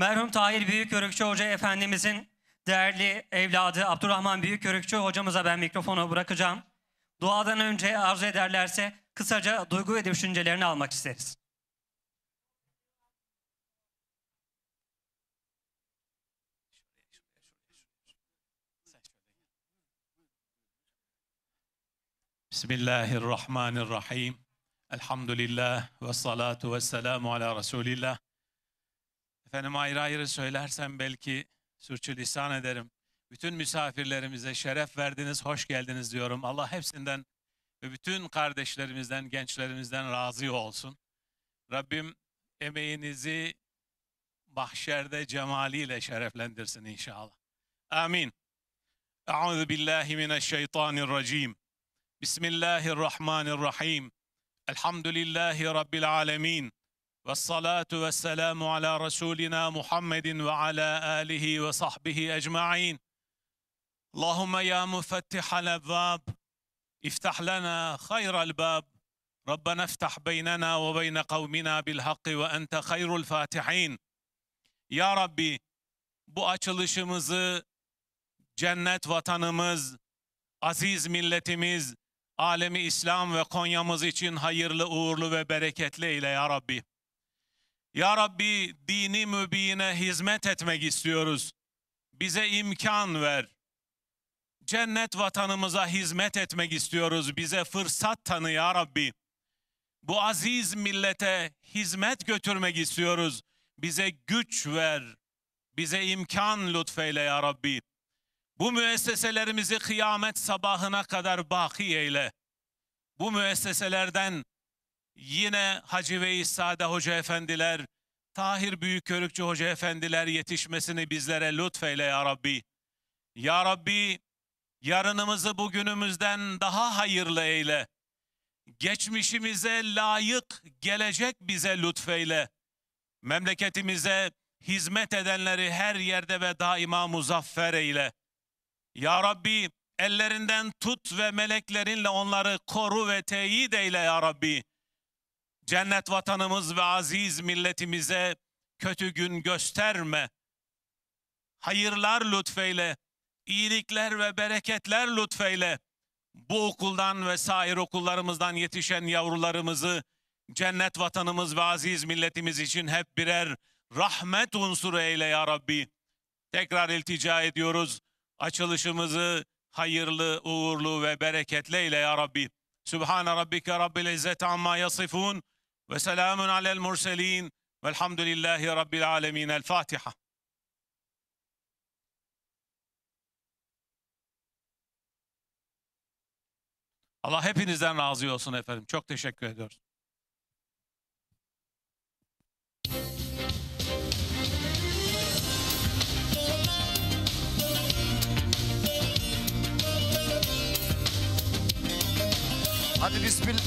Merhum Tahir Büyükörükçü Hoca Efendimizin değerli evladı Abdurrahman Büyükörükçü hocamıza ben mikrofonu bırakacağım. Duadan önce arzu ederlerse kısaca duygu ve düşüncelerini almak isteriz. Bismillahirrahmanirrahim. Elhamdülillah ve salatu ve selamu ala Resulillah. Efendim ayrı ayrı söylersem belki sürçülisan ederim. Bütün misafirlerimize şeref verdiniz, hoş geldiniz diyorum. Allah hepsinden ve bütün kardeşlerimizden, gençlerimizden razı olsun. Rabbim emeğinizi mahşerde cemaliyle şereflendirsin inşallah. Amin. Euzu billahi mineşşeytanirracim. Bismillahirrahmanirrahim. Elhamdülillahi Rabbil alemin. Ve salatu ve selamu ala Resulina Muhammedin ve ala alihi ve sahbihi ecma'in. Allahümme ya müfettihal evvab. افتح لنا خير الباب ربنا افتح بيننا وبين قومنا بالحق وأنت خير الفاتحين Ya Rabbi bu açılışımızı cennet vatanımız, aziz milletimiz, alemi İslam ve Konya'mız için hayırlı, uğurlu ve bereketli eyle ya Rabbi. Ya Rabbi dini mübine hizmet etmek istiyoruz. Bize imkan ver. Cennet vatanımıza hizmet etmek istiyoruz. Bize fırsat tanı ya Rabbi. Bu aziz millete hizmet götürmek istiyoruz. Bize güç ver. Bize imkan lütfeyle ya Rabbi. Bu müesseselerimizi kıyamet sabahına kadar baki eyle. Bu müesseselerden yine Hacı Veys Sade Hoca Efendiler, Tahir Büyükörükçü Hoca Efendiler yetişmesini bizlere lütfeyle ya Rabbi. Ya Rabbi yarınımızı bugünümüzden daha hayırlı eyle. Geçmişimize layık gelecek bize lütfeyle. Memleketimize hizmet edenleri her yerde ve daima muzaffer eyle. Ya Rabbi ellerinden tut ve meleklerinle onları koru ve teyit eyle ya Rabbi. Cennet vatanımız ve aziz milletimize kötü gün gösterme. Hayırlar lütfeyle, iyilikler ve bereketler lütfeyle. Bu okuldan ve sair okullarımızdan yetişen yavrularımızı cennet vatanımız ve aziz milletimiz için hep birer rahmet unsuru eyle ya Rabbi. Tekrar iltica ediyoruz. Açılışımızı hayırlı, uğurlu ve bereketli eyle ya Rabbi. Sübhane Rabbike Rabbil İzzeti amma yasifun ve selamun alel murselin velhamdülillahi Rabbil alemin. El Fatiha. Allah hepinizden razı olsun efendim. Çok teşekkür ediyoruz. Hadi bismillah.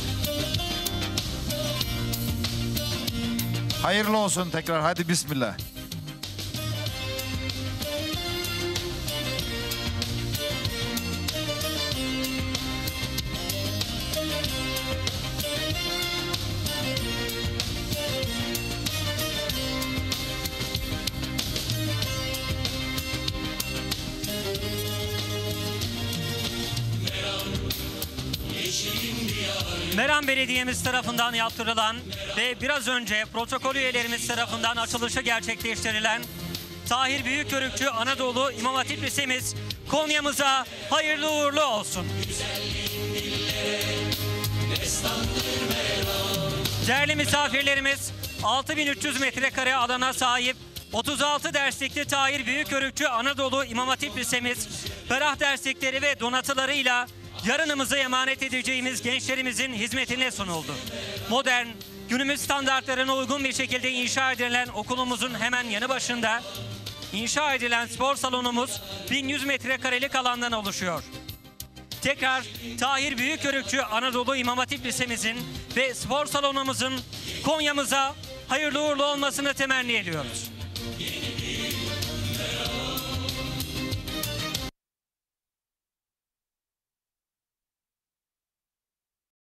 Hayırlı olsun tekrar. Hadi bismillah. Meram Belediye'miz tarafından yaptırılan ve biraz önce protokol üyelerimiz tarafından açılışı gerçekleştirilen Tahir Büyükörükçü Anadolu İmam Hatip Lisemiz Konya'mıza hayırlı uğurlu olsun. Değerli misafirlerimiz 6300 metrekare alana sahip 36 derslikli Tahir Büyükörükçü Anadolu İmam Hatip Lisemiz ferah derslikleri ve donatılarıyla yarınımızı emanet edeceğimiz gençlerimizin hizmetine sunuldu. Modern, günümüz standartlarına uygun bir şekilde inşa edilen okulumuzun hemen yanı başında inşa edilen spor salonumuz 1100 metrekarelik alandan oluşuyor. Tekrar Tahir Büyükörükçü Anadolu İmam Hatip Lisemizin ve spor salonumuzun Konya'mıza hayırlı uğurlu olmasını temenni ediyoruz.